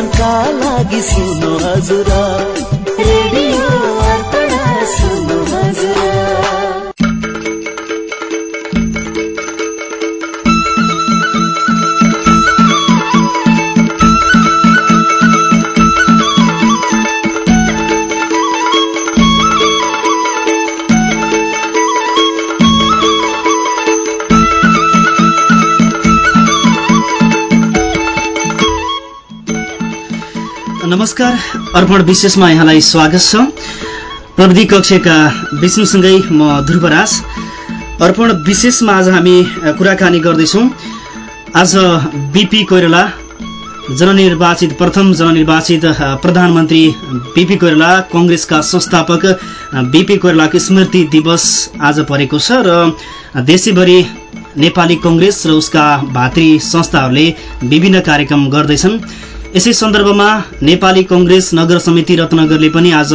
जीवनका लागि सुनो हजुर। नमस्कार। अर्पण विशेषमा यहाँलाई स्वागत छ। प्रविधि कक्षका विष्णुसँगै म ध्रुवराज। अर्पण विशेषमा आज हामी कुराकानी गर्दैछौँ। आज बिपी कोइराला जननिर्वाचित प्रथम जननिर्वाचित प्रधानमन्त्री बिपी कोइराला कङ्ग्रेसका संस्थापक बिपी कोइरालाको स्मृति दिवस आज परेको छ र देशैभरि नेपाली कङ्ग्रेस र उसका भातृ संस्थाहरूले विभिन्न कार्यक्रम गर्दैछन्। यसै सन्दर्भमा नेपाली कङ्ग्रेस नगर समिति रत्नगरले पनि आज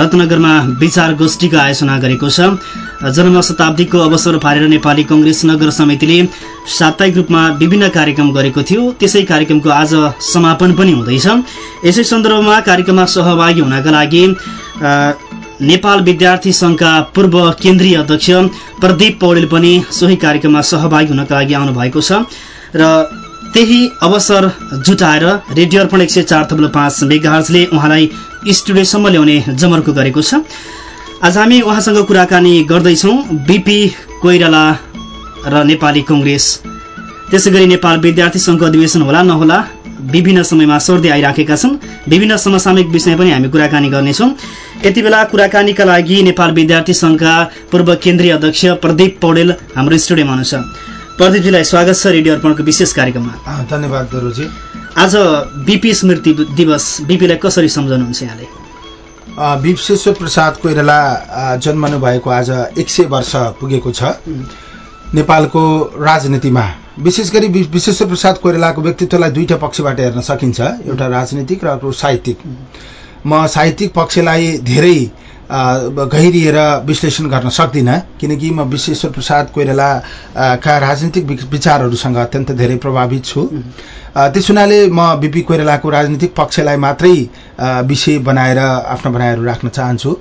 रत्नगरमा विचार गोष्ठीको आयोजना गरेको छ। जन्म शताब्दीको अवसर पारेर नेपाली कङ्ग्रेस नगर समितिले साप्ताहिक रूपमा विभिन्न कार्यक्रम गरेको थियो। त्यसै कार्यक्रमको आज समापन पनि हुँदैछ। यसै सन्दर्भमा कार्यक्रममा सहभागी हुनका लागि नेपाल विद्यार्थी सङ्घका पूर्व केन्द्रीय अध्यक्ष प्रदीप पौडेल पनि सोही कार्यक्रममा सहभागी हुनका लागि आउनु भएको छ। र त्यही अवसर जुटाएर रेडियो अर्पण एक सय चार थप्लो पाँच मेगाहर्जले उहाँलाई स्टुडियोसम्म ल्याउने जमर्को गरेको छ। आज हामी उहाँसँग कुराकानी गर्दैछौँ बिपी कोइराला र नेपाली कङ्ग्रेस। त्यसै गरी नेपाल विद्यार्थी सङ्घको अधिवेशन होला नहोला विभिन्न समयमा सर्दै आइराखेका छन्। विभिन्न समसामयिक विषय पनि हामी कुराकानी गर्नेछौँ। यति बेला कुराकानीका लागि नेपाल विद्यार्थी सङ्घका पूर्व केन्द्रीय अध्यक्ष प्रदीप पौडेल हाम्रो स्टुडियोमा हुनुहुन्छ। प्रदीपजीलाई स्वागत छ रेडियो अर्पणको विशेष कार्यक्रममा। धन्यवाद गुरुजी। आज बिपी स्मृति दिवस बिपीलाई कसरी सम्झाउनुहुन्छ यहाँले? विश्वेश्वर प्रसाद कोइराला जन्मनु भएको आज एक सय वर्ष पुगेको छ। नेपालको राजनीतिमा विशेष गरी विश्वेश्वर प्रसाद कोइरालाको व्यक्तित्वलाई दुईटा पक्षबाट हेर्न सकिन्छ एउटा राजनीतिक र अर्को साहित्यिक। म साहित्यिक पक्षलाई धेरै गहिरिएर विश्लेषण गर्न सक्दिनँ किनकि म विश्वेश्वर प्रसाद कोइरालाका राजनीतिक विचारहरूसँग अत्यन्त धेरै प्रभावित छु। त्यस हुनाले म बिपी कोइरालाको राजनीतिक पक्षलाई मात्रै विषय बनाएर आफ्ना भनाइहरू राख्न चाहन्छु।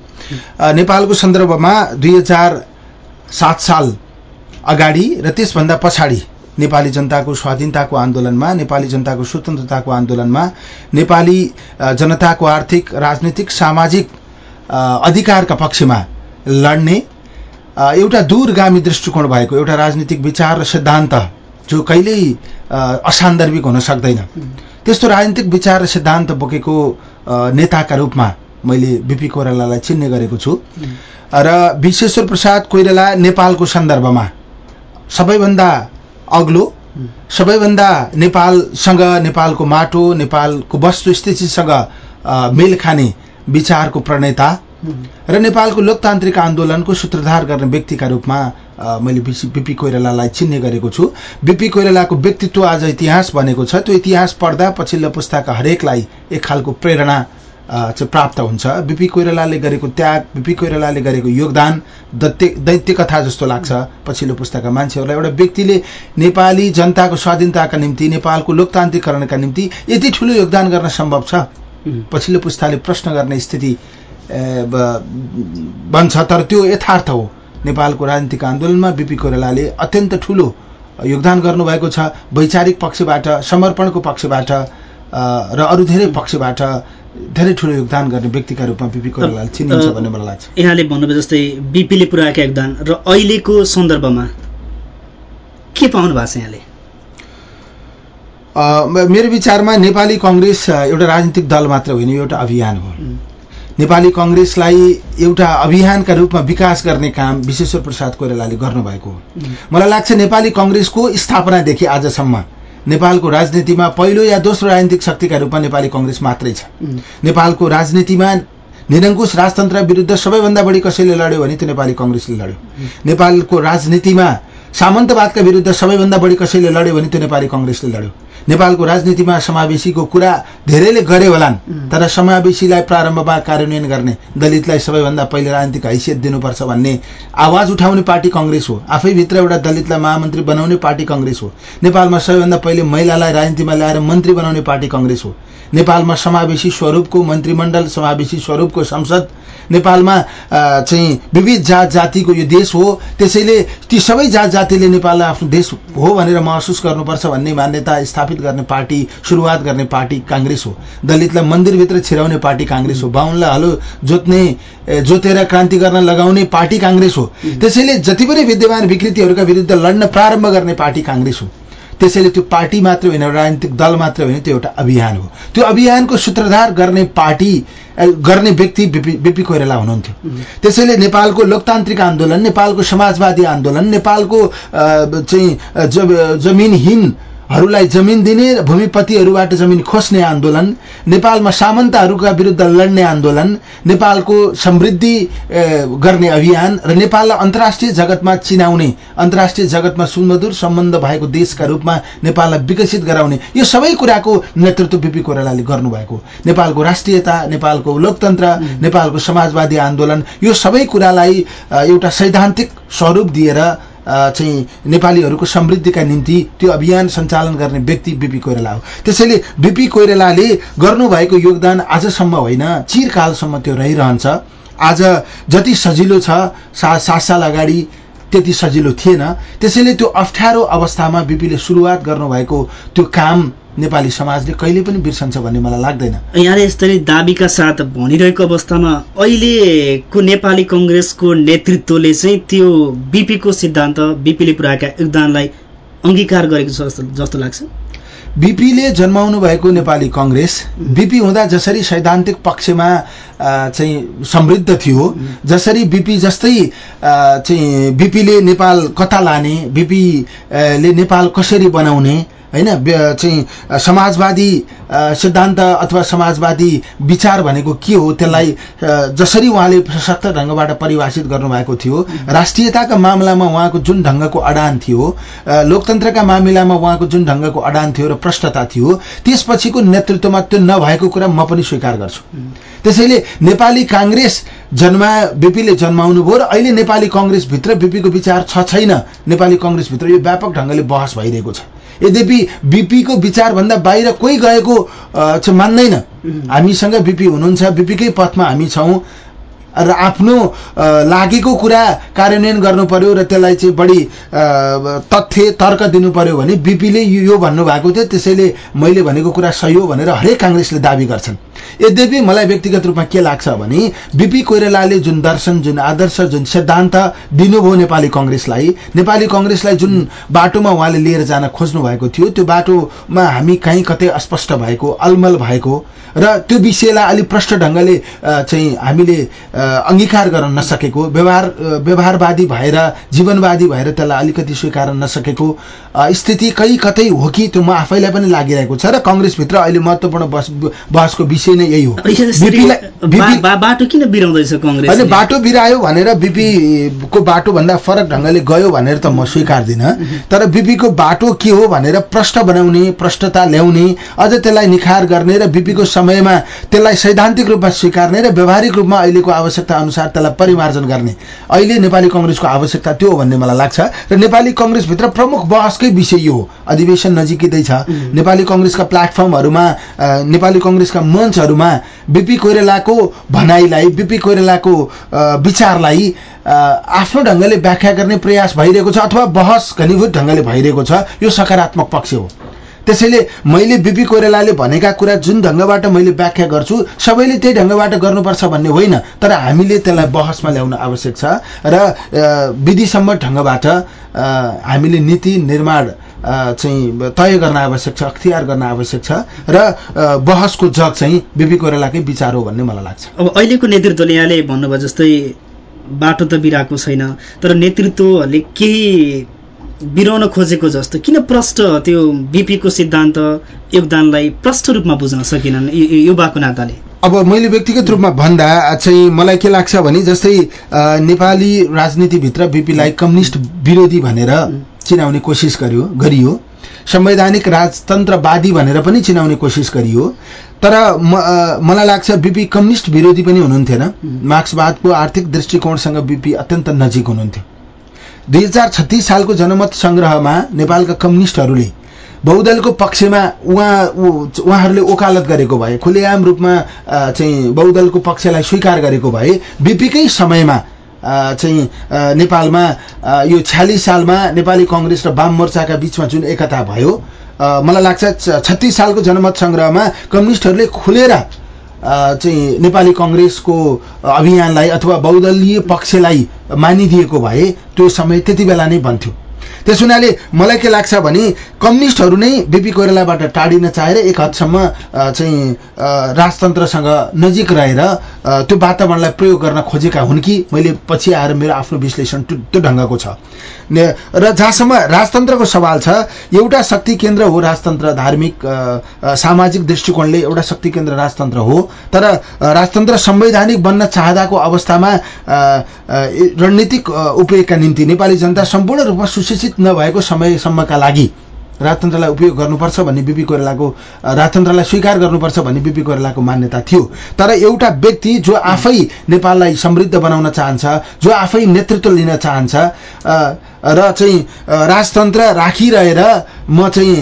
नेपालको सन्दर्भमा दुई हजार सात साल अगाडि र त्यसभन्दा पछाडि नेपाली जनताको स्वाधीनताको आन्दोलनमा नेपाली जनताको स्वतन्त्रताको आन्दोलनमा नेपाली जनताको आर्थिक राजनीतिक सामाजिक अधिकारका पक्षमा लड्ने एउटा दूरगामी दृष्टिकोण भएको एउटा राजनीतिक विचार र सिद्धान्त जो कहिल्यै असान्दर्भिक हुन सक्दैन। त्यस्तो राजनीतिक विचार र सिद्धान्त बोकेको नेताका रूपमा मैले बिपी कोइरालालाई चिन्ने गरेको छु। र विश्वेश्वर प्रसाद कोइराला नेपालको सन्दर्भमा सबैभन्दा अग्लो सबैभन्दा नेपालसँग नेपालको माटो नेपालको वस्तुस्थितिसँग मेल खाने विचारको प्रणेता र नेपालको लोकतान्त्रिक आन्दोलनको सूत्रधार गर्ने व्यक्तिका रूपमा मैले बिपी कोइरालालाई चिन्ने गरेको छु। बिपी कोइरालाको व्यक्तित्व आज इतिहास बनेको छ। त्यो इतिहास पढ्दा पछिल्लो पुस्ताका हरेकलाई एक खालको प्रेरणा चाहिँ प्राप्त हुन्छ। बिपी कोइरालाले गरेको त्याग बिपी कोइरालाले गरेको योगदान दैत्य दैत्य कथा जस्तो लाग्छ। पछिल्लो पुस्ताका मान्छेहरूलाई एउटा व्यक्तिले नेपाली जनताको स्वाधीनताका निम्ति नेपालको लोकतान्त्रिकरणका निम्ति यति ठुलो योगदान गर्न सम्भव छ? पछिल्लो पुस्ताले प्रश्न गर्ने स्थिति बन्छ तर त्यो यथार्थ हो। नेपालको राजनीतिक आन्दोलनमा बिपी कोइरालाले अत्यन्त ठुलो योगदान गर्नुभएको छ। वैचारिक पक्षबाट समर्पणको पक्षबाट र अरू धेरै पक्षबाट धेरै ठुलो योगदान गर्ने व्यक्तिका रूपमा बिपी कोइराला चिनिन्छ भन्ने मलाई लाग्छ। यहाँले भन्नुभयो जस्तै बिपीले पुऱ्याएको योगदान र अहिलेको सन्दर्भमा के पाउनु भएको छ यहाँले? मेरो विचारमा नेपाली कङ्ग्रेस एउटा राजनीतिक दल मात्र होइन एउटा अभियान हो। नेपाली कङ्ग्रेसलाई एउटा अभियानका रूपमा विकास गर्ने काम विश्वेश्वर प्रसाद कोइरालाले गर्नुभएको हो। मलाई लाग्छ नेपाली कङ्ग्रेसको स्थापनादेखि आजसम्म नेपालको राजनीतिमा पहिलो या दोस्रो राजनीतिक शक्तिका रूपमा नेपाली कङ्ग्रेस मात्रै छ। नेपालको राजनीतिमा निरङ्कुश राजतन्त्र विरुद्ध सबैभन्दा बढी कसैले लड्यो भने त्यो नेपाली कङ्ग्रेसले लड्यो। नेपालको राजनीतिमा सामन्तवादका विरुद्ध सबैभन्दा बढी कसैले लड्यो भने त्यो नेपाली कङ्ग्रेसले लड्यो। नेपालको राजनीतिमा समावेशीको कुरा धेरैले गरे होलान् तर समावेशीलाई प्रारम्भमा कार्यान्वयन गर्ने दलितलाई सबैभन्दा पहिले राजनीतिक हैसियत दिनुपर्छ भन्ने आवाज उठाउने पार्टी कङ्ग्रेस हो। आफैभित्र एउटा दलितलाई महामन्त्री बनाउने पार्टी कङ्ग्रेस हो। नेपालमा सबैभन्दा पहिले महिलालाई राजनीतिमा ल्याएर मन्त्री बनाउने पार्टी कङ्ग्रेस हो। नेपालमा समावेशी स्वरूपको मन्त्रीमण्डल समावेशी स्वरूपको संसद नेपालमा चाहिँ विविध जात जातिको यो देश हो। त्यसैले ती सबै जात जातिले नेपाललाई आफ्नो देश हो भनेर महसुस गर्नुपर्छ भन्ने मान्यता स्थापित गर्ने पार्टी सुरुवात गर्ने पार्टी काङ्ग्रेस हो। दलितलाई मन्दिरभित्र छिराउने पार्टी काङ्ग्रेस हो। बाहुनलाई हलो जोत्ने जोतेर क्रान्ति गर्न लगाउने पार्टी काङ्ग्रेस हो। त्यसैले जति पनि विद्यमान विकृतिहरूका विरुद्ध लड्न प्रारम्भ गर्ने पार्टी काङ्ग्रेस हो। त्यसैले त्यो पार्टी मात्र होइन राजनीतिक दल मात्र होइन त्यो एउटा अभियान हो। त्यो अभियानको सूत्रधार गर्ने पार्टी गर्ने व्यक्ति बिपी बिपी कोइराला हुनुहुन्थ्यो। त्यसैले नेपालको लोकतान्त्रिक आन्दोलन नेपालको समाजवादी आन्दोलन नेपालको चाहिँ अ, जमिनहीनहरूलाई जमिन दिने र भूमिपतिहरूबाट जमिन खोज्ने आन्दोलन नेपालमा सामन्तहरूका विरुद्ध लड्ने आन्दोलन नेपालको समृद्धि गर्ने अभियान र नेपाललाई अन्तर्राष्ट्रिय जगतमा चिनाउने अन्तर्राष्ट्रिय जगतमा सुमधुर सम्बन्ध भएको देशका रूपमा नेपाललाई विकसित गराउने यो सबै कुराको नेतृत्व बिपी कोइरालाले गर्नुभएको। नेपालको राष्ट्रियता नेपालको लोकतन्त्र नेपालको समाजवादी आन्दोलन यो सबै कुरालाई एउटा सैद्धान्तिक स्वरूप दिएर चाहिँ नेपालीहरूको समृद्धिका निम्ति त्यो अभियान सञ्चालन गर्ने व्यक्ति बिपी कोइराला हो। त्यसैले बिपी कोइरालाले गर्नुभएको योगदान आजसम्म होइन चिरकालसम्म त्यो रहिरहन्छ। आज जति सजिलो छ सा सात साल अगाडि त्यति सजिलो थिएन। त्यसैले त्यो अप्ठ्यारो अवस्थामा बिपीले सुरुवात गर्नुभएको त्यो काम नेपाली समाजले कहिले पनि बिर्सन्छ भन्ने मलाई लाग्दैन। यहाँले यसरी दाबीका साथ भनिरहेको अवस्थामा अहिलेको नेपाली कङ्ग्रेसको नेतृत्वले चाहिँ त्यो बिपीको सिद्धान्त बिपीले पुऱ्याएका योगदानलाई अङ्गीकार गरेको छ जस्तो जस्तो लाग्छ। बिपीले जन्माउनु भएको नेपाली कङ्ग्रेस बिपी हुँदा जसरी सैद्धान्तिक पक्षमा चाहिँ समृद्ध थियो जसरी बिपी जस्तै चाहिँ बिपीले नेपाल कता लाने बिपी अ, ले नेपाल कसरी बनाउने होइन चाहिँ समाजवादी सिद्धान्त अथवा समाजवादी विचार भनेको के हो त्यसलाई जसरी उहाँले सशक्त ढङ्गबाट परिभाषित गर्नुभएको थियो राष्ट्रियताका मामलामा उहाँको जुन ढङ्गको अडान थियो लोकतन्त्रका मामिलामा उहाँको जुन ढङ्गको अडान थियो र प्रष्टता थियो त्यसपछिको नेतृत्वमा त्यो नभएको कुरा म पनि स्वीकार गर्छु। त्यसैले नेपाली काङ्ग्रेस जन्मा बिपीले जन्माउनु भयो र अहिले नेपाली कङ्ग्रेसभित्र बिपीको विचार छ छैन। नेपाली कङ्ग्रेसभित्र यो व्यापक ढङ्गले बहस भइरहेको छ। यद्यपि बिपीको विचारभन्दा बाहिर कोही गएको चाहिँ मान्दैन। हामीसँग बिपी हुनुहुन्छ बिपीकै पथमा हामी छौँ। र आफ्नो लागेको कुरा कार्यान्वयन गर्नु पर्यो र त्यसलाई चाहिँ बढी तथ्य तर्क दिनु पर्यो भने बिपीले यो भन्नुभएको थियो। त्यसैले मैले भनेको कुरा सही हो भनेर हरेक काङ्ग्रेसले दावी गर्छन्। यद्यपि मलाई व्यक्तिगत रूपमा के लाग्छ भने बिपी कोइरालाले जुन दर्शन जुन आदर्श जुन सिद्धान्त दिनुभयो नेपाली कङ्ग्रेसलाई नेपाली कङ्ग्रेसलाई जुन बाटोमा उहाँले लिएर जान खोज्नु भएको थियो त्यो बाटोमा हामी कहीँ कतै अस्पष्ट भएको अलमल भएको र त्यो विषयलाई अलिक प्रष्ट ढङ्गले चाहिँ हामीले अङ्गीकार गर्न नसकेको व्यवहार व्यवहारवादी भएर जीवनवादी भएर त्यसलाई अलिकति स्वीकार नसकेको स्थिति कहीँ कतै हो कि त्यो म आफैलाई पनि लागिरहेको छ र कङ्ग्रेसभित्र अहिले महत्त्वपूर्ण बहस बहसको विषय नै यही हो। बाटो किन बिराउँदैछ कङ्ग्रेस होइन बाटो बिरायो भनेर बिपीको बाटोभन्दा फरक ढङ्गले गयो भनेर त म स्वीकार्दिनँ। तर बिपीको बाटो के हो भनेर प्रश्न बनाउने प्रष्टता ल्याउने अझ त्यसलाई निखार गर्ने र बिपीको समयमा त्यसलाई सैद्धान्तिक रूपमा स्वीकार्ने र व्यावहारिक रूपमा अहिलेको आवश्यकता अनुसार त्यसलाई परिमार्जन गर्ने। अहिले नेपाली कङ्ग्रेसको आवश्यकता त्यो भन्ने मलाई लाग्छ। र नेपाली कङ्ग्रेसभित्र प्रमुख बहसकै विषय यो हो। अधिवेशन नजिकै छ नेपाली कङ्ग्रेसका प्लेटफर्महरूमा नेपाली कङ्ग्रेसका मञ्चहरूमा बिपी कोइरालाको भनाइलाई बिपी कोइरालाको विचारलाई आफ्नो ढङ्गले व्याख्या गर्ने प्रयास भइरहेको छ अथवा बहस घनीभूत ढङ्गले भइरहेको छ यो सकारात्मक पक्ष हो। त्यसैले मैले बिपी कोइरालाले भनेका कुरा जुन ढङ्गबाट मैले व्याख्या गर्छु सबैले त्यही ढङ्गबाट गर्नुपर्छ भन्ने होइन तर हामीले त्यसलाई बहसमा ल्याउन आवश्यक छ र अ, विधिसम्मत ढङ्गबाट हामीले नीति निर्माण चाहिँ तय गर्न आवश्यक छ अख्तियार गर्न आवश्यक छ र बहसको जग चाहिँ बिपी कोइरालाकै विचार हो भन्ने मलाई लाग्छ। अब अहिलेको नेतृत्वले यहाँले भन्नुभयो जस्तै बाटो त बिराएको छैन तर नेतृत्वले केही बिराउन खोजेको जस्तो। किन प्रष्ट त्यो बिपीको सिद्धान्त योगदानलाई प्रष्ट रूपमा बुझ्न सकेनन् युवाको नाताले? अब मैले व्यक्तिगत रूपमा भन्दा चाहिँ मलाई के लाग्छ भने जस्तै नेपाली राजनीतिभित्र बिपीलाई कम्युनिस्ट विरोधी भनेर चिनाउने कोसिस गर्यो गरियो। संवैधानिक राजतन्त्रवादी भनेर पनि चिनाउने कोसिस गरियो। तर म मलाई लाग्छ बिपी कम्युनिस्ट विरोधी पनि हुनुहुन्थेन। मार्क्सवादको आर्थिक दृष्टिकोणसँग बिपी अत्यन्त नजिक हुनुहुन्थ्यो। दुई हजार छत्तिस सालको जनमत सङ्ग्रहमा नेपालका कम्युनिस्टहरूले बहुदलको पक्षमा उहाँ उहाँहरूले ओकालत गरेको भए खुलेआम रूपमा चाहिँ बहुदलको पक्षलाई स्वीकार गरेको भए बिपीकै समयमा चाहिँ नेपालमा यो छ्यालिस सालमा नेपाली कङ्ग्रेस र वाम मोर्चाका बिचमा जुन एकता भयो मलाई लाग्छ छत्तिस सालको जनमत सङ्ग्रहमा कम्युनिस्टहरूले खुलेर चाहिँ नेपाली कङ्ग्रेसको अभियानलाई अथवा बहुदलीय पक्षलाई मानिदिएको भए त्यो समय त्यति बेला नै बन्थ्यो। त्यस हुनाले मलाई के लाग्छ भने कम्युनिस्टहरू नै बिपी कोइरालाबाट टाढिन चाहेर एक हदसम्म चाहिँ राजतन्त्रसँग नजिक रहेर त्यो वातावरणलाई प्रयोग गर्न खोजेका हुन् कि? मैले पछि आएर मेरो आफ्नो विश्लेषण त्यो ढङ्गको छ। र जहाँसम्म राजतन्त्रको सवाल छ एउटा शक्ति केन्द्र हो राजतन्त्र धार्मिक सामाजिक दृष्टिकोणले एउटा शक्ति केन्द्र राजतन्त्र हो तर राजतन्त्र संवैधानिक बन्न चाहदाको अवस्थामा रणनीतिक उपयोगका निम्ति नेपाली जनता सम्पूर्ण रूपमा सुशिक्षित नभएको समयसम्मका लागि राजतन्त्रलाई उपयोग गर्नुपर्छ भन्ने बिपी कोइरालाको राजतन्त्रलाई स्वीकार गर्नुपर्छ भन्ने बिपी कोइरालाको मान्यता थियो। तर एउटा व्यक्ति जो आफै नेपाललाई समृद्ध बनाउन चाहन्छ जो आफै नेतृत्व लिन चाहन्छ र चाहिँ राजतन्त्र राखिरहेर म चाहिँ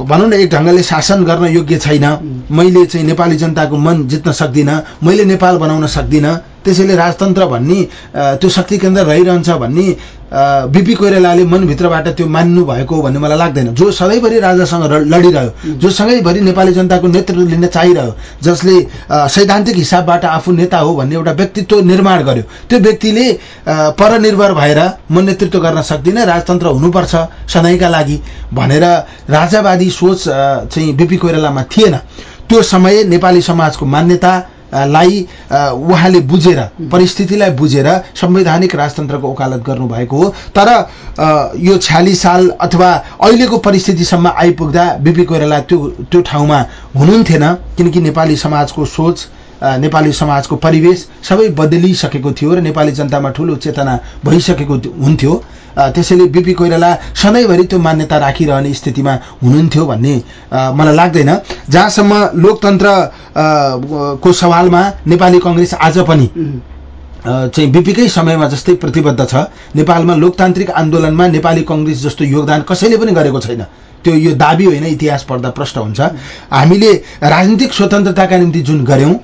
भनौँ न एक ढङ्गले शासन गर्न योग्य छैन। मैले चाहिँ नेपाली जनताको मन जित्न सक्दिनँ। मैले नेपाल बनाउन सक्दिनँ। त्यसैले राजतन्त्र भन्ने त्यो शक्ति केन्द्र रहिरहन्छ भन्ने बिपी कोइरालाले मनभित्रबाट त्यो मान्नु भएको भन्ने मलाई लाग्दैन। जो सधैँभरि राजासँग लडिरह्यो जो सँगैभरि नेपाली जनताको नेतृत्व लिन चाहिरह्यो जसले सैद्धान्तिक हिसाबबाट आफू नेता हो भन्ने एउटा व्यक्तित्व निर्माण गर्यो त्यो व्यक्तिले परनिर्भर भएर म नेतृत्व गर्न सक्दिनँ राजतन्त्र हुनुपर्छ सधैँका लागि भनेर राजावादी सोच चाहिँ बिपी कोइरालामा थिएन। त्यो समय नेपाली समाजको मान्यता लाई उहाँले बुझेर परिस्थितिलाई बुझेर संवैधानिक राजतन्त्रको ओकालत गर्नुभएको हो। तर यो छ्यालिस साल अथवा अहिलेको परिस्थितिसम्म आइपुग्दा बिपी कोइराला त्यो त्यो ठाउँमा हुनुहुन्थेन किनकि नेपाली समाजको सोच नेपाली समाजको परिवेश सबै बदलिसकेको थियो र नेपाली जनतामा ठुलो चेतना भइसकेको थियो- हुन्थ्यो। त्यसैले बिपी कोइराला सधैँभरि त्यो मान्यता राखिरहने स्थितिमा हुनुहुन्थ्यो भन्ने मलाई लाग्दैन। जहाँसम्म लोकतन्त्र को सवालमा नेपाली कङ्ग्रेस आज पनि चाहिँ बिपीकै समयमा जस्तै प्रतिबद्ध छ नेपालमा लोकतान्त्रिक आन्दोलनमा नेपाली कङ्ग्रेस जस्तो योगदान कसैले पनि गरेको छैन। त्यो यो दाबी होइन इतिहास पढ्दा प्रष्ट हुन्छ। हामीले राजनीतिक स्वतन्त्रताका निम्ति जुन गऱ्यौँ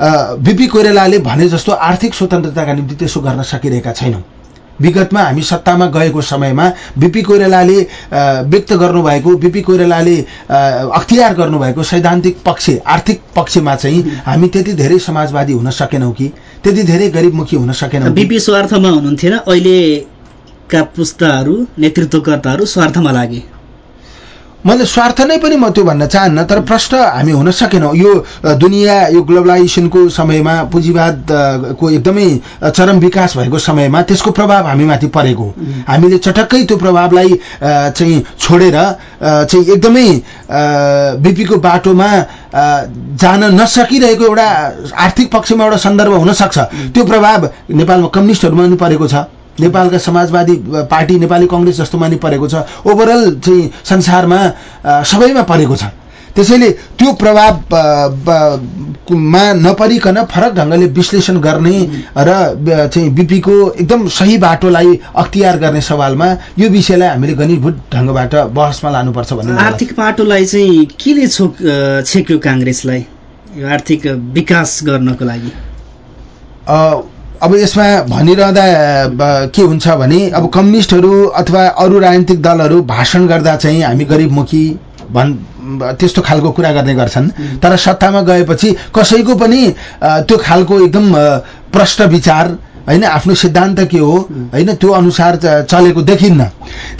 बिपी कोइरालाले भने जस्तो आर्थिक स्वतन्त्रताका निम्ति त्यसो गर्न सकिरहेका छैनौँ विगतमा हामी सत्तामा गएको समयमा बिपी कोइरालाले व्यक्त गर्नुभएको बिपी कोइरालाले अख्तियार गर्नुभएको सैद्धान्तिक पक्ष आर्थिक पक्षमा चाहिँ हामी त्यति धेरै समाजवादी हुन सकेनौँ कि त्यति धेरै गरिबमुखी हुन सकेनौँ? बिपी स्वार्थमा हुनुहुन्थेन अहिलेका पुस्ताहरू नेतृत्वकर्ताहरू स्वार्थमा लागे मैले स्वार्थ नै पनि म त्यो भन्न चाहन्न तर प्रश्न हामी हुन सकेनौँ। यो दुनियाँ यो ग्लोबलाइजेसनको समयमा पुँजीवाद अ, को एकदमै चरम विकास भएको समयमा त्यसको प्रभाव हामीमाथि परेको हामीले चटक्कै त्यो प्रभावलाई चाहिँ छोडेर चाहिँ एकदमै बिपीको बाटोमा जान नसकिरहेको एउटा आर्थिक पक्षमा एउटा सन्दर्भ हुनसक्छ। त्यो प्रभाव नेपालमा कम्युनिस्टहरूमा पनि परेको छ। नेपालका समाजवादी पार्टी नेपाली कङ्ग्रेस जस्तोमा नि परेको छ। ओभरअल चाहिँ संसारमा सबैमा परेको छ। त्यसैले त्यो प्रभाव मा नपरिकन फरक ढङ्गले विश्लेषण गर्ने र चाहिँ बिपीको एकदम सही बाटोलाई अख्तियार गर्ने सवालमा यो विषयलाई हामीले घनीभूत ढङ्गबाट बहसमा लानुपर्छ भन्ने। आर्थिक पाटोलाई चाहिँ केले छोक छेक्यो काङ्ग्रेसलाई? यो आर्थिक विकास गर्नको लागि। अब यसमा भनिरहँदा के हुन्छ भने अब कम्युनिस्टहरू अथवा अरू राजनीतिक दलहरू भाषण गर्दा चाहिँ हामी गरिबमुखी भन् त्यस्तो खालको कुरा गर्ने गर्छन्। तर सत्तामा गएपछि कसैको पनि त्यो खालको एकदम प्रष्ट विचार होइन आफ्नो सिद्धान्त के हो? होइन त्यो अनुसार चलेको देखिन्न।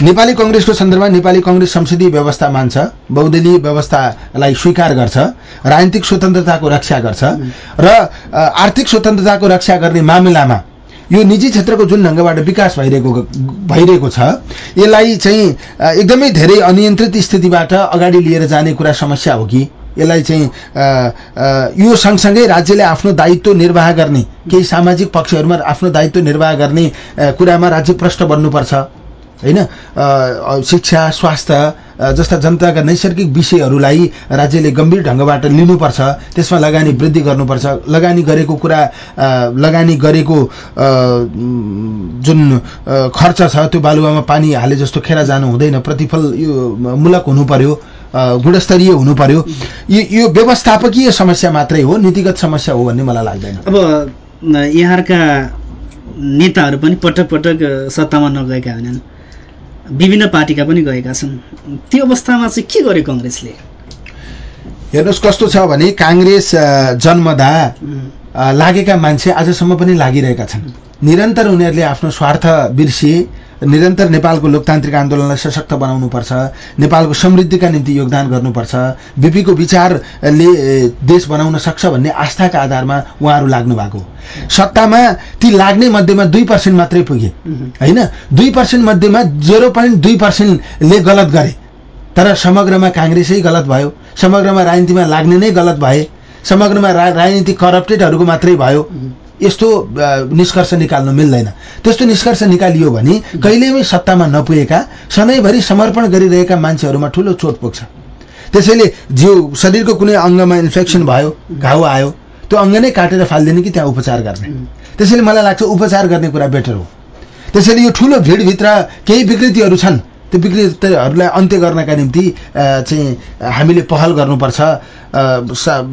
नेपाली कङ्ग्रेसको सन्दर्भमा नेपाली कङ्ग्रेस संसदीय व्यवस्था मान्छ बहुदलीय व्यवस्थालाई स्वीकार गर्छ राजनीतिक स्वतन्त्रताको रक्षा गर्छ र आर्थिक स्वतन्त्रताको रक्षा गर्ने मामिलामा यो निजी क्षेत्रको जुन ढङ्गबाट विकास भइरहेको भइरहेको छ यसलाई चाहिँ एकदमै धेरै अनियन्त्रित स्थितिबाट अगाडि लिएर जाने कुरा समस्या हो कि? यसलाई चाहिँ यो सँगसँगै राज्यले आफ्नो दायित्व निर्वाह गर्ने केही सामाजिक पक्षहरूमा आफ्नो दायित्व निर्वाह गर्ने कुरामा राज्य प्रष्ट बन्नुपर्छ। होइन? शिक्षा स्वास्थ्य जस्ता जनताका नैसर्गिक विषयहरूलाई राज्यले गम्भीर ढङ्गबाट लिनुपर्छ। त्यसमा लगानी वृद्धि गर्नुपर्छ। लगानी गरेको कुरा लगानी गरेको जुन खर्च छ त्यो बालुवामा पानी हाले जस्तो खेर जानु हुँदैन। प्रतिफल यो मूलक हुनु पर्यो। गुणस्तरीय हुनु पर्यो। यो यो व्यवस्थापकीय समस्या मात्रै हो नीतिगत समस्या हो भन्ने मलाई लाग्दैन। अब यहाँका नेताहरू पनि पटक पटक सत्तामा नगएका होइनन्। विभिन्न पार्टीका पनि गएका छन्। त्यो अवस्थामा चाहिँ के गर्यो कङ्ग्रेसले? हेर्नुहोस् कस्तो छ भने काङ्ग्रेस जन्मदा लागेका मान्छे आजसम्म पनि लागिरहेका छन्। निरन्तर उनीहरूले आफ्नो स्वार्थ बिर्सिए निरन्तर नेपालको लोकतान्त्रिक आन्दोलनलाई सशक्त बनाउनुपर्छ नेपालको समृद्धिका निम्ति योगदान गर्नुपर्छ बिपीको विचारले देश बनाउन सक्छ भन्ने आस्थाका आधारमा उहाँहरू लाग्नु भएको। सत्तामा ती लाग्ने मध्येमा दुई पर्सेन्ट मात्रै पुगे होइन? दुई पर्सेन्ट मध्येमा जेरो पोइन्ट दुई पर्सेन्टले गलत गरे। तर समग्रमा काङ्ग्रेसै गलत भयो समग्रमा राजनीतिमा लाग्ने नै गलत भए समग्रमा राजनीति करप्टेडहरूको मात्रै भयो। यस्तो निष्कर्ष निकाल्नु मिल्दैन। त्यस्तो निष्कर्ष निकालियो भने कहिल्यै सत्तामा नपुगेका सधैँभरि समर्पण गरिरहेका मान्छेहरूमा ठुलो चोट पुग्छ। त्यसैले जिउ शरीरको कुनै अङ्गमा इन्फेक्सन भयो घाउ आयो त्यो अङ्ग नै काटेर फालिदिने कि त्यहाँ उपचार गर्ने? त्यसैले मलाई लाग्छ उपचार गर्ने कुरा बेटर हो। त्यसैले यो ठुलो भिडभित्र केही विकृतिहरू छन् त्यो विकृतिहरूलाई अन्त्य गर्नका निम्ति चाहिँ हामीले पहल गर्नुपर्छ। सा-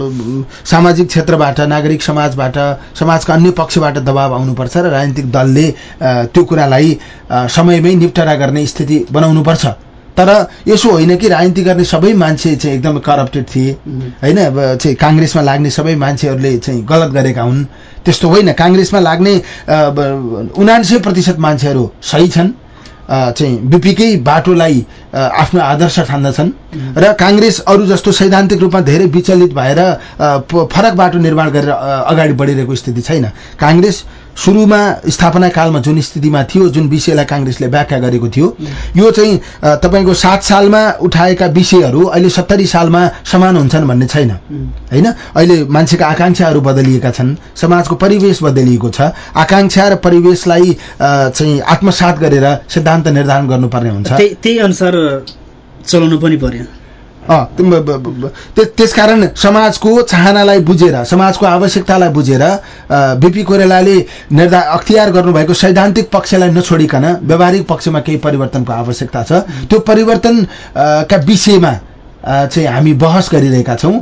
सामाजिक क्षेत्रबाट नागरिक समाजबाट समाजका अन्य पक्षबाट दबाव आउनुपर्छ र राजनीतिक दलले त्यो कुरालाई समयमै निपटारा गर्ने स्थिति बनाउनुपर्छ। तर यसो होइन कि राजनीति गर्ने सबै मान्छे चाहिँ एकदमै करप्टेड थिए। होइन अब चाहिँ काङ्ग्रेसमा लाग्ने सबै मान्छेहरूले चाहिँ गलत गरेका हुन्। त्यस्तो होइन काङ्ग्रेसमा लाग्ने उनान्सय प्रतिशत मान्छेहरू सही छन्। चाहिँ बिपीकै बाटोलाई आफ्नो आदर्श ठान्दछन्। र काङ्ग्रेस अरू जस्तो सैद्धान्तिक रूपमा धेरै विचलित भएर फरक बाटो निर्माण गरेर अगाडि बढिरहेको स्थिति छैन। काङ्ग्रेस सुरुमा स्थापना कालमा जुन स्थितिमा थियो जुन विषयलाई काङ्ग्रेसले व्याख्या गरेको थियो यो चाहिँ तपाईँको सात सालमा उठाएका विषयहरू अहिले सत्तरी सालमा समान हुन्छन् भन्ने छैन। होइन? अहिले मान्छेका आकाङ्क्षाहरू बदलिएका छन् समाजको परिवेश बदलिएको छ आकाङ्क्षा र परिवेशलाई चाहिँ आत्मसात गरेर सिद्धान्त निर्धारण गर्नुपर्ने हुन्छ। त्यही अनुसार चलाउनु पनि पर्यो। त्यसकारण समाजको चाहनालाई बुझेर समाजको आवश्यकतालाई बुझेर बिपी कोइरालाले निर्धा अख्तियार गर्नुभएको सैद्धान्तिक पक्षलाई नछोडिकन व्यावहारिक पक्षमा केही परिवर्तनको आवश्यकता छ। त्यो परिवर्तन अ, का विषयमा चाहिँ हामी बहस गरिरहेका छौँ।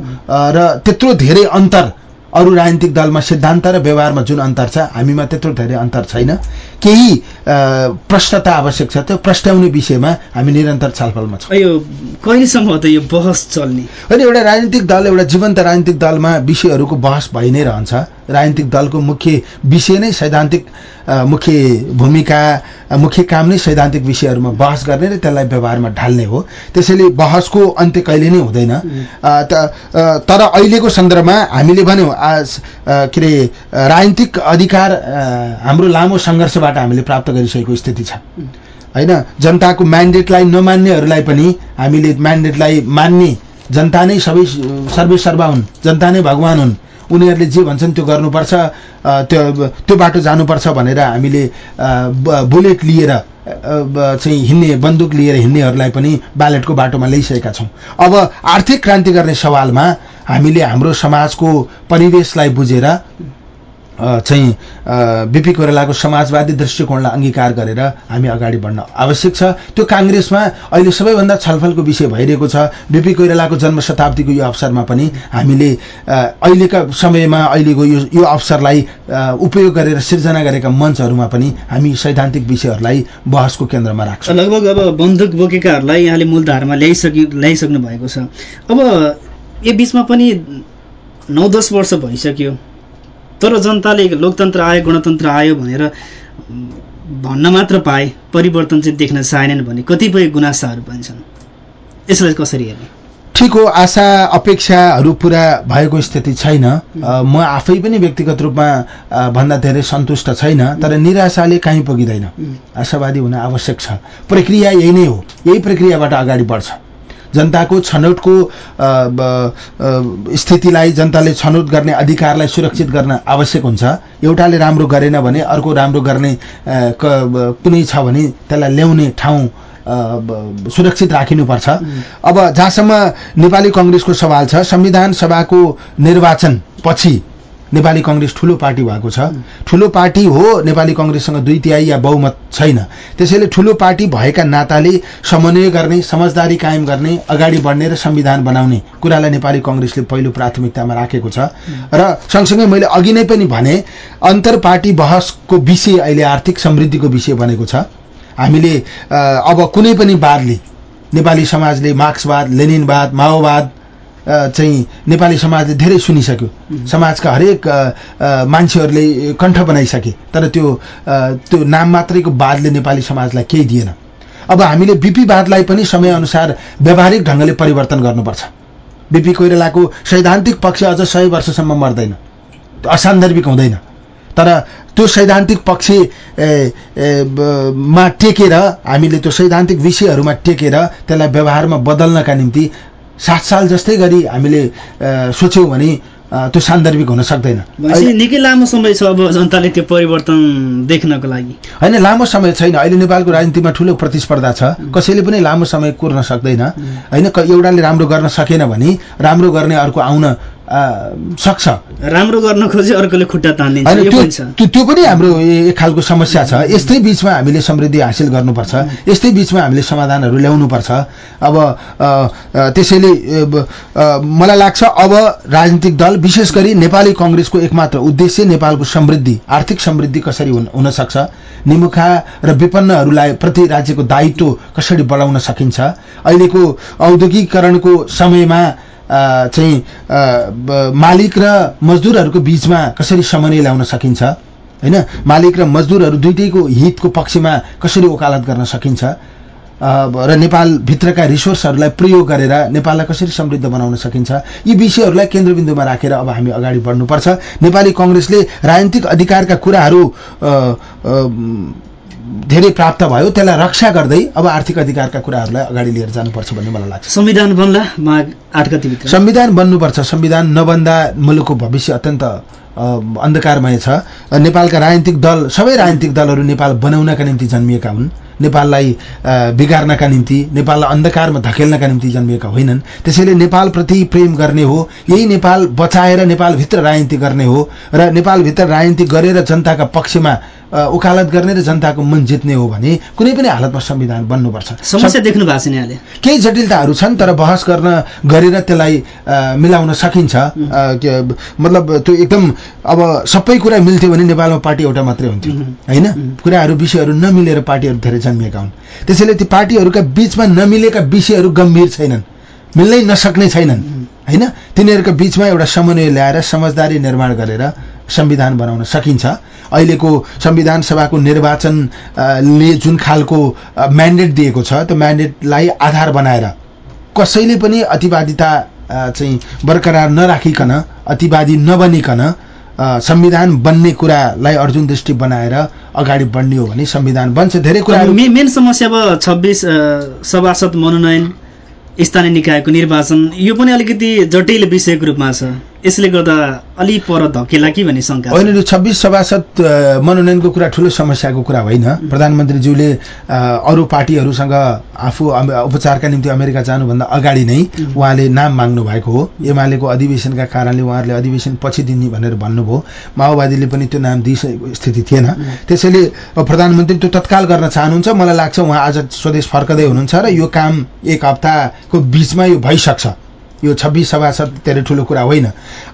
र त्यत्रो धेरै अन्तर अरू राजनीतिक दलमा सिद्धान्त र व्यवहारमा जुन अन्तर छ हामीमा त्यत्रो धेरै अन्तर छैन। केही अ, प्रश्नता आवश्यक छ। त्यो प्रश्नाउने विषयमा हामी निरन्तर छलफलमा छौँ। यो कहिलेसम्म त यो बहस चल्ने? अनि एउटा राजनीतिक दल एउटा जीवन्त राजनीतिक दलमा विषयहरूको बहस भइ नै रहन्छ। राजनीतिक दलको मुख्य विषय नै सैद्धान्तिक मुख्य भूमिका मुख्य काम नै सैद्धान्तिक विषयहरूमा बहस गर्ने र त्यसलाई व्यवहारमा ढाल्ने हो। त्यसैले बहसको अन्त्य कहिले नै हुँदैन। तर अहिलेको सन्दर्भमा हामीले भन्यौँ के अरे राजनीतिक अधिकार हाम्रो लामो सङ्घर्षबाट हामीले प्राप्त गरिसकेको स्थिति छ। होइन जनताको म्यान्डेटलाई नमान्नेहरूलाई पनि हामीले म्यान्डेटलाई मान्ने जनता नै सबै सर्वे सर्वा हुन् जनता नै भगवान् हुन्। उनीहरूले जे भन्छन् त्यो गर्नुपर्छ त्यो त्यो बाटो जानुपर्छ भनेर हामीले बुलेट लिएर चाहिँ हिँड्ने बन्दुक लिएर हिँड्नेहरूलाई पनि ब्यालेटको बाटोमा ल्याइसकेका छौँ। अब आर्थिक क्रान्ति गर्ने सवालमा हामीले हाम्रो समाजको परिवेशलाई बुझेर चाहिँ बिपी कोइरालाको समाजवादी दृष्टिकोणलाई अङ्गीकार गरेर हामी अगाडि बढ्न आवश्यक छ। त्यो काङ्ग्रेसमा अहिले सबैभन्दा छलफलको विषय भइरहेको छ। बिपी कोइरालाको जन्म शताब्दीको यो अवसरमा पनि हामीले अहिलेका समयमा अहिलेको यो यो अवसरलाई उपयोग गरेर सिर्जना गरेका मञ्चहरूमा पनि हामी सैद्धान्तिक विषयहरूलाई बहसको केन्द्रमा राख्छौँ। लगभग अब बन्दुक बोकेकाहरूलाई यहाँले मूलधारमा ल्याइसकि ल्याइसक्नु भएको छ। अब यो बिचमा पनि नौ दस वर्ष भइसक्यो। तर जनताले लोकतन्त्र आयो गणतन्त्र आयो भनेर भन्न मात्र पाए परिवर्तन चाहिँ देख्न चाहेनन् भने कतिपय गुनासाहरू पनि छन्। यसलाई कसरी हेर्ने? ठिक हो आशा अपेक्षाहरू पुरा भएको स्थिति छैन। म आफै पनि व्यक्तिगत रूपमा भन्दा धेरै सन्तुष्ट छैन तर निराशाले कहीँ पुगिँदैन। आशावादी हुन आवश्यक छ। प्रक्रिया यही नै हो। यही प्रक्रियाबाट अगाडि बढ्छ। जनताको छनौटको स्थितिलाई जनताले छनौट गर्ने अधिकारलाई सुरक्षित गर्न आवश्यक हुन्छ। एउटाले राम्रो गरेन भने अर्को राम्रो गर्ने कुनै छ भने त्यसलाई ल्याउने ठाउँ सुरक्षित राखिनुपर्छ। अब जहाँसम्म नेपाली कङ्ग्रेसको सवाल छ संविधान सभाको निर्वाचन पछि नेपाली कङ्ग्रेस ठुलो पार्टी भएको छ। ठुलो पार्टी हो नेपाली कङ्ग्रेससँग दुई तिहाई या बहुमत छैन। त्यसैले ठुलो पार्टी भएका नाताले समन्वय गर्ने समझदारी कायम गर्ने अगाडि बढ्ने र संविधान बनाउने कुरालाई नेपाली कङ्ग्रेसले पहिलो प्राथमिकतामा राखेको छ। र सँगसँगै मैले अघि नै पनि भने अन्तर पार्टी बहसको विषय अहिले आर्थिक समृद्धिको विषय बनेको छ। हामीले अब कुनै पनि वादले नेपाली समाजले मार्क्सवाद लेनिनवाद माओवाद चाहिँ नेपाली समाजले धेरै सुनिसक्यो। समाजका हरेक मान्छेहरूले कण्ठ बनाइसके तर त्यो त्यो नाम मात्रैको वादले नेपाली समाजलाई केही दिएन। अब हामीले बिपीवादलाई पनि समयअनुसार व्यावहारिक ढङ्गले परिवर्तन गर्नुपर्छ। बिपी कोइरालाको सैद्धान्तिक पक्ष अझ सय वर्षसम्म मर्दैन। असान्दर्भिक हुँदैन। तर त्यो सैद्धान्तिक पक्ष मा टेकेर हामीले त्यो सैद्धान्तिक विषयहरूमा टेकेर त्यसलाई व्यवहारमा बदल्नका निम्ति सात साल जस्तै गरी हामीले सोच्यौँ भने त्यो सान्दर्भिक हुन सक्दैन। निकै लामो समय छ अब जनताले त्यो परिवर्तन देख्नको लागि। होइन लामो समय छैन। अहिले नेपालको राजनीतिमा ठुलो प्रतिस्पर्धा छ। कसैले पनि लामो समय कुर्न सक्दैन। होइन एउटाले राम्रो गर्न सकेन भने राम्रो गर्ने अर्को आउन सक्छ। राम्रो गर्न खोजे अर्कोले खुट्टा तानिन्छ त्यो पनि हाम्रो एक खालको समस्या छ। यस्तै बिचमा हामीले समृद्धि हासिल गर्नुपर्छ। यस्तै बिचमा हामीले समाधानहरू ल्याउनुपर्छ। अब त्यसैले मलाई लाग्छ अब राजनीतिक दल विशेष गरी नेपाली कङ्ग्रेसको एकमात्र उद्देश्य नेपालको समृद्धि आर्थिक समृद्धि कसरी हुन हुन सक्छ? निमुखा र विपन्नहरूलाई प्रति राज्यको दायित्व कसरी बढाउन सकिन्छ? अहिलेको औद्योगिकरणको समयमा चाहिँ मालिक र मजदुरहरूको बिचमा कसरी समन्वय ल्याउन सकिन्छ? होइन? मालिक र मजदुरहरू दुइटैको हितको पक्षमा कसरी वकालत गर्न सकिन्छ? र नेपालभित्रका रिसोर्सहरूलाई प्रयोग गरेर नेपाललाई कसरी समृद्ध बनाउन सकिन्छ? यी विषयहरूलाई केन्द्रबिन्दुमा राखेर अब हामी अगाडि बढ्नुपर्छ। नेपाली कङ्ग्रेसले राजनीतिक अधिकारका कुराहरू धेरै प्राप्त भयो। त्यसलाई रक्षा गर्दै अब आर्थिक अधिकारका कुराहरूलाई अगाडि लिएर जानुपर्छ भन्ने मलाई लाग्छ। संविधान बन्ला माघ आठ गतिभित्र। संविधान बन्नुपर्छ। संविधान नबन्दा मुलुकको भविष्य अत्यन्त अन्धकारमय छ। नेपालका राजनीतिक दल सबै राजनीतिक दलहरू नेपाल बनाउनका निम्ति जन्मिएका हुन्। नेपाललाई बिगार्नका निम्ति नेपाललाई अन्धकारमा धकेल्नका निम्ति जन्मिएका होइनन्। त्यसैले नेपालप्रति प्रेम गर्ने हो यही नेपाल बचाएर नेपालभित्र राजनीति गर्ने हो र नेपालभित्र राजनीति गरेर जनताका पक्षमा अ, वकालत गर्ने र जनताको मन जित्ने हो भने कुनै पनि हालतमा संविधान बन्नुपर्छ। समस्या देख्नु भएको छ यहाँले। केही जटिलताहरू छन् तर बहस गर्न गरेर त्यसलाई मिलाउन सकिन्छ। मतलब त्यो एकदम अब सबै कुरा मिल्थ्यो भने नेपालमा पार्टी एउटा मात्रै हुन्थ्यो। होइन? कुराहरू विषयहरू नमिलेर पार्टीहरू धेरै जन्मिएका हुन्। त्यसैले ती पार्टीहरूका बिचमा नमिलेका विषयहरू गम्भीर छैनन्। मिल्नै नसक्ने छैनन्। होइन? तिनीहरूका बिचमा एउटा समन्वय ल्याएर समझदारी निर्माण गरेर संविधान बनाउन सकिन्छ। अहिलेको संविधान सभाको निर्वाचन अ, ले जुन खालको म्यान्डेट दिएको छ त्यो म्यान्डेटलाई आधार बनाएर कसैले पनि अतिवादिता चाहिँ बरकरार नराखिकन अतिवादी नबनिकन संविधान बन्ने कुरालाई अर्जुन दृष्टि बनाएर अगाडि बढ्ने हो भने संविधान बन्छ। धेरै कुराहरू मे- मेन समस्या अब छब्बिस सभासद मनोनयन स्थानीय निकायको निर्वाचन यो पनि अलिकति जटिल विषयको रूपमा छ। यसले गर्दा अलि पर धकेला कि भन्ने शङ्का। होइन यो छब्बिस सभासद मनोनयनको कुरा ठुलो समस्याको कुरा होइन। प्रधानमन्त्रीज्यूले अरू पार्टीहरूसँग आफू उपचारका निम्ति अमेरिका जानुभन्दा अगाडि नै उहाँले नाम माग्नु भएको हो। एमालेको अधिवेशनका कारणले उहाँहरूले अधिवेशन पछि दिने भनेर भन्नुभयो। माओवादीले पनि त्यो नाम दिइसकेको स्थिति थिएन। त्यसैले प्रधानमन्त्री त्यो तत्काल गर्न चाहनुहुन्छ। मलाई लाग्छ उहाँ आज स्वदेश फर्कदै हुनुहुन्छ र यो काम एक हप्ताको बिचमा यो भइसक्छ। यो छब्बिस सभासद धेरै ठुलो कुरा होइन।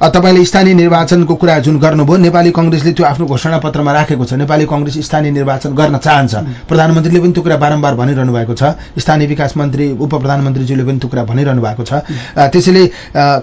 तपाईँले स्थानीय निर्वाचनको कुरा जुन गर्नुभयो नेपाली कङ्ग्रेसले त्यो आफ्नो घोषणा पत्रमा राखेको छ। नेपाली कङ्ग्रेस स्थानीय निर्वाचन गर्न चाहन्छ। प्रधानमन्त्रीले पनि त्यो कुरा बारम्बार भनिरहनु भएको छ। स्थानीय विकास मन्त्री उप प्रधानमन्त्रीज्यूले पनि त्यो कुरा भनिरहनु भएको छ। त्यसैले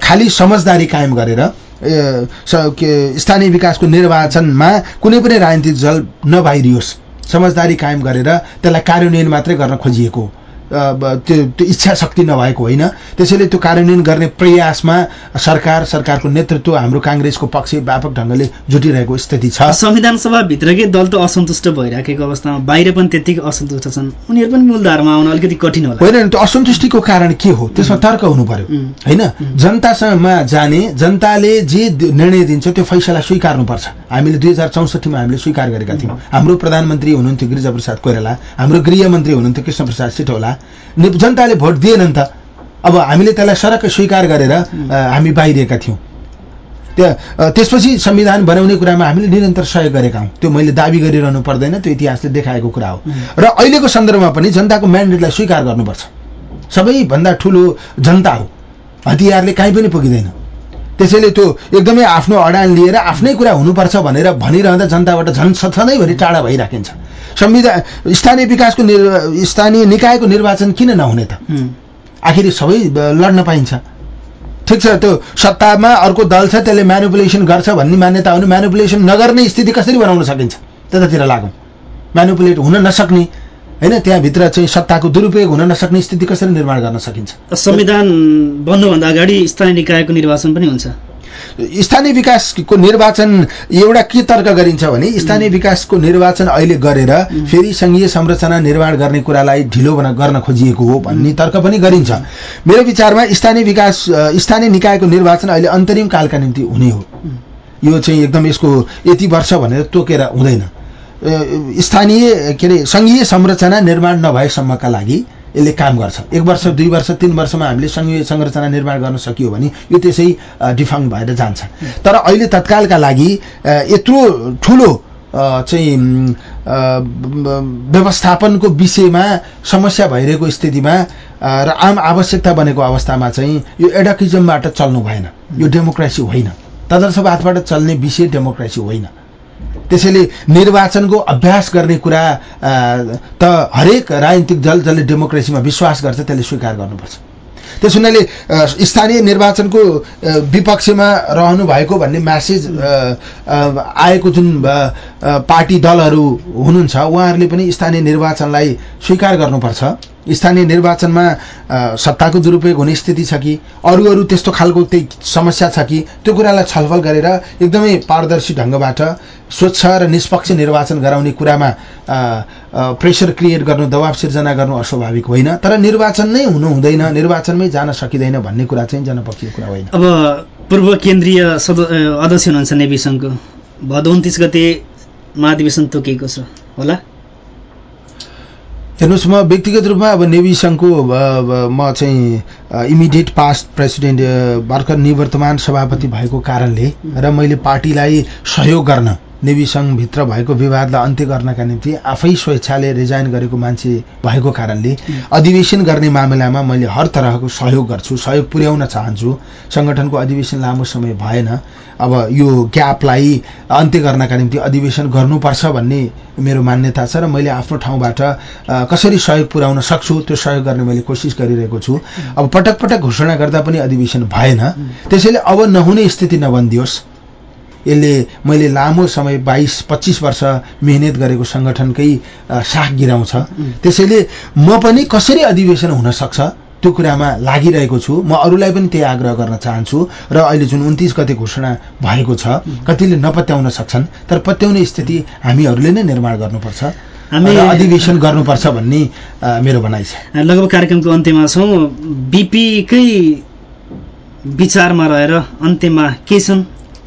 खालि समझदारी कायम गरेर स्थानीय विकासको निर्वाचनमा कुनै पनि राजनीतिक दल नबाहिरियोस्। समझदारी कायम गरेर त्यसलाई कार्यान्वयन मात्रै गर्न खोजिएको। त्यो त्यो इच्छा शक्ति नभएको होइन। त्यसैले त्यो कार्यान्वयन गर्ने प्रयासमा सरकार सरकारको नेतृत्व हाम्रो काङ्ग्रेसको पक्ष व्यापक ढङ्गले जुटिरहेको स्थिति छ। संविधान सभाभित्रकै दल त असन्तुष्ट भइराखेको अवस्थामा बाहिर पनि त्यत्तिकै असन्तुष्ट छन्। उनीहरू पनि मूलधारमा आउन अलिकति कठिन होला। होइन त्यो असन्तुष्टिको कारण के हो? त्यसमा तर्क हुनु पर्यो. होइन? जनतासँगमा जाने जनताले जे निर्णय दिन्छ त्यो फैसला स्वीकार्नुपर्छ। हामीले दुई हजार चौसठीमा हामीले स्वीकार गरेका थियौँ। हाम्रो प्रधानमन्त्री हुनुहुन्थ्यो गिरिजाप्रसाद कोइराला हाम्रो गृहमन्त्री हुनुहुन्थ्यो कृष्णप्रसाद सिटौला जनताले भोट दिएन नि त। अब हामीले त्यसलाई सरक्क स्वीकार गरेर हामी बाहिरिएका थियौँ। त्यहाँ त्यसपछि संविधान बनाउने कुरामा हामीले निरन्तर सहयोग गरेका हौँ। त्यो मैले दावी गरिरहनु पर्दैन त्यो इतिहासले देखाएको कुरा हो। र अहिलेको सन्दर्भमा पनि जनताको म्यान्डेटलाई स्वीकार गर्नुपर्छ। सबैभन्दा ठुलो जनता हो। हतियारले काहीँ पनि पुगिँदैन। त्यसैले त्यो एकदमै आफ्नो अडान लिएर आफ्नै कुरा हुनुपर्छ भनेर भनिरहँदा जनताबाट झन् सधैँभरि टाढा भइराखिन्छ संविधान स्थानीय विकासको निर् स्थानीय निकायको निर्वाचन किन नहुने त. आखिर सबै लड्न पाइन्छ। ठिक छ त्यो सत्तामा अर्को दल छ त्यसले म्यानुपुलेसन गर्छ भन्ने मान्यता हुनु म्यानुपुलेसन नगर्ने स्थिति कसरी बनाउन सकिन्छ? त्यतातिर लागौँ। म्यानुपुलेट हुन नसक्ने होइन त्यहाँभित्र चाहिँ सत्ताको दुरुपयोग हुन नसक्ने स्थिति कसरी निर्माण गर्न सकिन्छ? संविधान बन्नुभन्दा अगाडि स्थानीय निकायको निर्वाचन पनि हुन्छ। स्थानीय विकासको निर्वाचन एउटा के तर्क गरिन्छ भने स्थानीय विकासको निर्वाचन अहिले गरेर फेरि सङ्घीय संरचना निर्माण गर्ने कुरालाई ढिलो बना- गर्न खोजिएको हो भन्ने तर्क पनि गरिन्छ। मेरो विचारमा स्थानीय विकास स्थानीय निकायको निर्वाचन अहिले अन्तरिम कालका निम्ति हुने हो। यो चाहिँ एकदम यसको यति वर्ष भनेर तोकेर हुँदैन। स्थानीय के अरे सङ्घीय संरचना निर्माण नभएसम्मका लागि यसले काम गर्छ। एक वर्ष दुई वर्ष तिन वर्षमा हामीले सङ्घीय संरचना निर्माण गर्न सकियो भने यो त्यसै डिफङ भएर जान्छ। तर अहिले तत्कालका लागि यत्रो ठुलो चाहिँ व्यवस्थापनको विषयमा समस्या भइरहेको स्थितिमा र आम आवश्यकता बनेको अवस्थामा चाहिँ यो एडकिजमबाट चल्नु भएन। यो डेमोक्रेसी होइन। तदर्थवादबाट चल्ने विषय डेमोक्रेसी होइन। त्यसैले निर्वाचनको अभ्यास गर्ने कुरा त हरेक राजनीतिक दल जसले डेमोक्रेसीमा विश्वास गर्छ त्यसले स्वीकार गर्नुपर्छ। त्यस हुनाले स्थानीय निर्वाचनको विपक्षमा रहनु भएको भन्ने म्यासेज आएको जुन पार्टी दलहरू हुनुहुन्छ उहाँहरूले पनि स्थानीय निर्वाचनलाई स्वीकार गर्नुपर्छ। स्थानीय निर्वाचनमा सत्ताको दुरुपयोग हुने स्थिति छ कि अरू अरू त्यस्तो खालको त्यही समस्या छ कि त्यो कुरालाई छलफल गरेर एकदमै पारदर्शी ढङ्गबाट स्वच्छ र निष्पक्ष निर्वाचन गराउने कुरामा प्रेसर क्रिएट गर्नु दबाव सिर्जना गर्नु अस्वाभाविक होइन। तर निर्वाचन नै हुनु हुँदैन निर्वाचनमै जान सकिँदैन भन्ने कुरा चाहिँ जनपक्षीय कुरा होइन। अब पूर्व केन्द्रीय सद अध्यक्ष हुनुहुन्छ नेभी सङ्घको। भदौ उन्तिस गते महाधिवेशन तोकिएको छ। होला? हेर्नुहोस् म व्यक्तिगत रूपमा अब नेभी सङ्घको म चाहिँ इमिडिएट पास्ट प्रेसिडेन्ट भर्खर निवर्तमान सभापति भएको कारणले र मैले पार्टीलाई सहयोग गर्न नेभी सङ्घभित्र भएको विवादलाई अन्त्य गर्नका निम्ति आफै स्वेच्छाले रिजाइन गरेको मान्छे भएको कारणले अधिवेशन गर्ने मामिलामा मैले हर तरहको सहयोग गर्छु सहयोग पुर्याउन चाहन्छु। सङ्गठनको अधिवेशन लामो समय भएन। अब यो ग्यापलाई अन्त्य गर्नका निम्ति अधिवेशन गर्नुपर्छ भन्ने मेरो मान्यता छ र मैले आफ्नो ठाउँबाट कसरी सहयोग पुर्याउन सक्छु त्यो सहयोग गर्ने मैले कोसिस गरिरहेको छु। अब पटक पटक घोषणा गर्दा पनि अधिवेशन भएन। त्यसैले अब नहुने स्थिति नबनिदियोस्। यसले मैले लामो समय बाइस पच्चिस वर्ष मेहनत गरेको सङ्गठनकै साख गिराउँछ। त्यसैले म पनि कसरी अधिवेशन हुन सक्छ त्यो कुरामा लागिरहेको छु। म अरूलाई पनि त्यही आग्रह गर्न चाहन्छु र अहिले जुन उन्तिस गते घोषणा भएको छ कतिले नपत्याउन सक्छन् तर पत्याउने स्थिति हामीहरूले नै निर्माण गर्नुपर्छ हामी- अधिवेशन गर्नुपर्छ भन्ने मेरो भनाइ छ। लगभग कार्यक्रमको अन्त्यमा छौँ। बिपीकै विचारमा रहेर अन्त्यमा के छन्?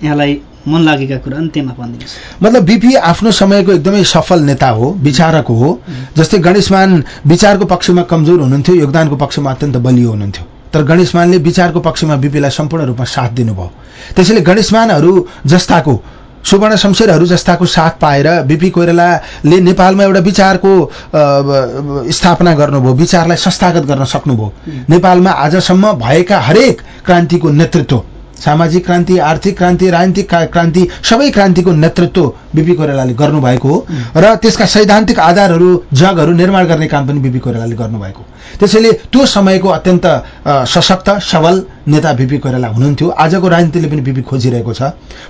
यहाँलाई मन लागेका कुरा अन्त्यमा भनिदिनुहोस् मतलब बिपी आफ्नो समयको एकदमै सफल नेता हो विचारक हो जस्तै गणेशमान विचारको पक्षमा कमजोर हुनुहुन्थ्यो योगदानको पक्षमा अत्यन्त बलियो हुनुहुन्थ्यो। तर गणेशमानले विचारको पक्षमा बिपीलाई सम्पूर्ण रूपमा साथ दिनुभयो। त्यसैले गणेशमानहरू जस्ताको सुवर्ण शमशेरहरू जस्ताको साथ पाएर बिपी कोइरालाले नेपालमा एउटा विचारको स्थापना गर्नुभयो विचारलाई संस्थागत गर्न सक्नुभयो। नेपालमा आजसम्म भएका हरेक क्रान्तिको नेतृत्व सामाजिक क्रान्ति आर्थिक क्रान्ति राजनीतिक क्रा- क्रान्ति सबै क्रान्तिको नेतृत्व बिपी कोइरालाले गर्नुभएको हो। र त्यसका सैद्धान्तिक आधारहरू जगहरू निर्माण गर्ने काम पनि बिपी कोइरालाले गर्नुभएको। त्यसैले त्यो समयको अत्यन्त सशक्त सबल नेता बिपी कोइराला हुनुहुन्थ्यो। आजको राजनीतिले पनि बिपी खोजिरहेको छ।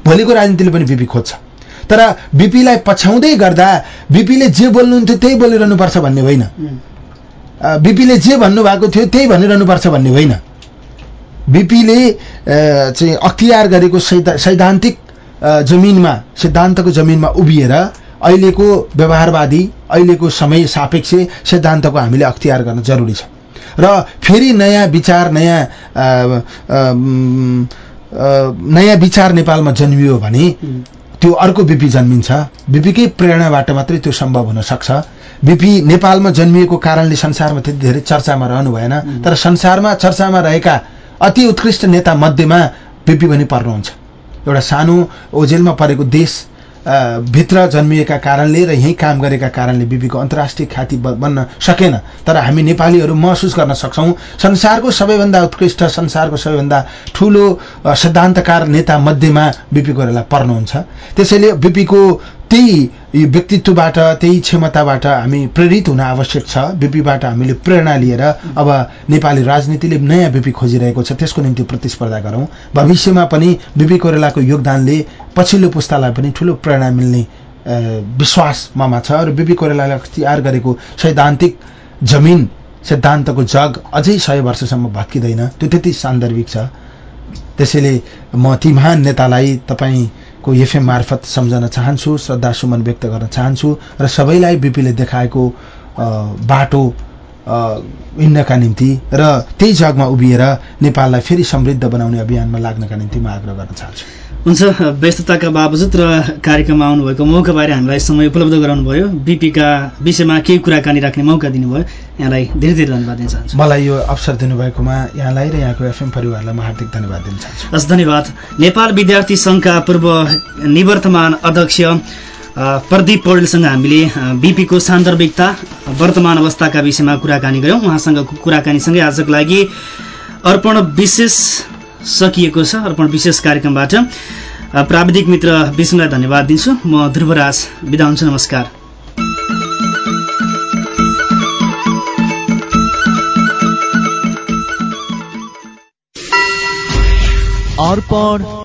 भोलिको राजनीतिले पनि बिपी खोज्छ। तर बिपीलाई पछ्याउँदै गर्दा बिपीले जे बोल्नुहुन्थ्यो त्यही बोलिरहनुपर्छ भन्ने होइन। बिपीले जे भन्नुभएको थियो त्यही भनिरहनुपर्छ भन्ने होइन। बिपीले चाहिँ अख्तियार गरेको सैद्धा सैद्धान्तिक जमिनमा सिद्धान्तको जमिनमा उभिएर अहिलेको व्यवहारवादी अहिलेको समय सापेक्ष सिद्धान्तको हामीले अख्तियार गर्न जरुरी छ। र फेरि नयाँ विचार नयाँ नयाँ विचार नेपालमा जन्मियो भने त्यो अर्को बिपी जन्मिन्छ। बिपीकै प्रेरणाबाट मात्रै त्यो सम्भव हुन सक्छ। बिपी नेपालमा जन्मिएको कारणले संसारमा त्यति धेरै चर्चामा रहनु भएन तर संसारमा चर्चामा रहेका अति उत्कृष्ट नेता मध्येमा बिपी पनि पर्नुहुन्छ। एउटा सानो ओझेलमा परेको देश भित्र जन्मिएका कारणले र यहीँ काम गरेका कारणले बिपीको अन्तर्राष्ट्रिय ख्याति बन्न सकेन। तर हामी नेपालीहरू महसुस गर्न सक्छौँ। संसारको सबैभन्दा उत्कृष्ट संसारको सबैभन्दा ठुलो सिद्धान्तकार नेता मध्येमा बिपी कोइराला पर्नुहुन्छ। त्यसैले बिपीको त्यही यो व्यक्तित्वबाट त्यही क्षमताबाट हामी प्रेरित हुन आवश्यक छ। बिपीबाट हामीले प्रेरणा लिएर अब नेपाली राजनीतिले नयाँ बिपी खोजिरहेको छ त्यसको निम्ति प्रतिस्पर्धा गरौँ। भविष्यमा पनि बिपी कोइरालाको योगदानले पछिल्लो पुस्तालाई पनि ठुलो प्रेरणा मिल्ने विश्वास ममा छ। र बिपी कोइरालाले अख्तियार गरेको सैद्धान्तिक जमिन सिद्धान्तको जग अझै सय वर्षसम्म भत्किँदैन। त्यो त्यति सान्दर्भिक छ। त्यसैले म ती महान नेतालाई तपाईँको एफएम मार्फत सम्झन चाहन्छु श्रद्धा सुमन व्यक्त गर्न चाहन्छु र सबैलाई बिपीले देखाएको बाटो हिँड्नका निम्ति र त्यही जगमा उभिएर नेपाललाई फेरि समृद्ध बनाउने अभियानमा लाग्नका निम्ति म आग्रह गर्न चाहन्छु। हुन्छ व्यस्तताका बावजुद र कार्यक्रममा आउनुभएको मौकाबारे हामीलाई समय उपलब्ध गराउनुभयो। बिपीका विषयमा केही कुराकानी राख्ने मौका दिनुभयो। यहाँलाई धेरै धेरै धन्यवाद दिन चाहन्छु। मलाई यो अवसर दिनुभएकोमा यहाँलाई र यहाँको एफएम परिवारलाई म हार्दिक धन्यवाद दिन चाहन्छु। हस् धन्यवाद। नेपाल विद्यार्थी सङ्घका पूर्व निवर्तमान अध्यक्ष प्रदीप पौडेलसँग हामीले बिपीको सान्दर्भिकता वर्तमान अवस्थाका विषयमा कुराकानी गऱ्यौँ। उहाँसँगको कुराकानीसँगै आजको लागि अर्पण विशेष सकिएको छ। अर्पण विशेष कार्यक्रमबाट प्राविधिक मित्र विष्णुलाई धन्यवाद दिन्छु। म ध्रुवराज बिदा हुन्छु नमस्कार। अर्पण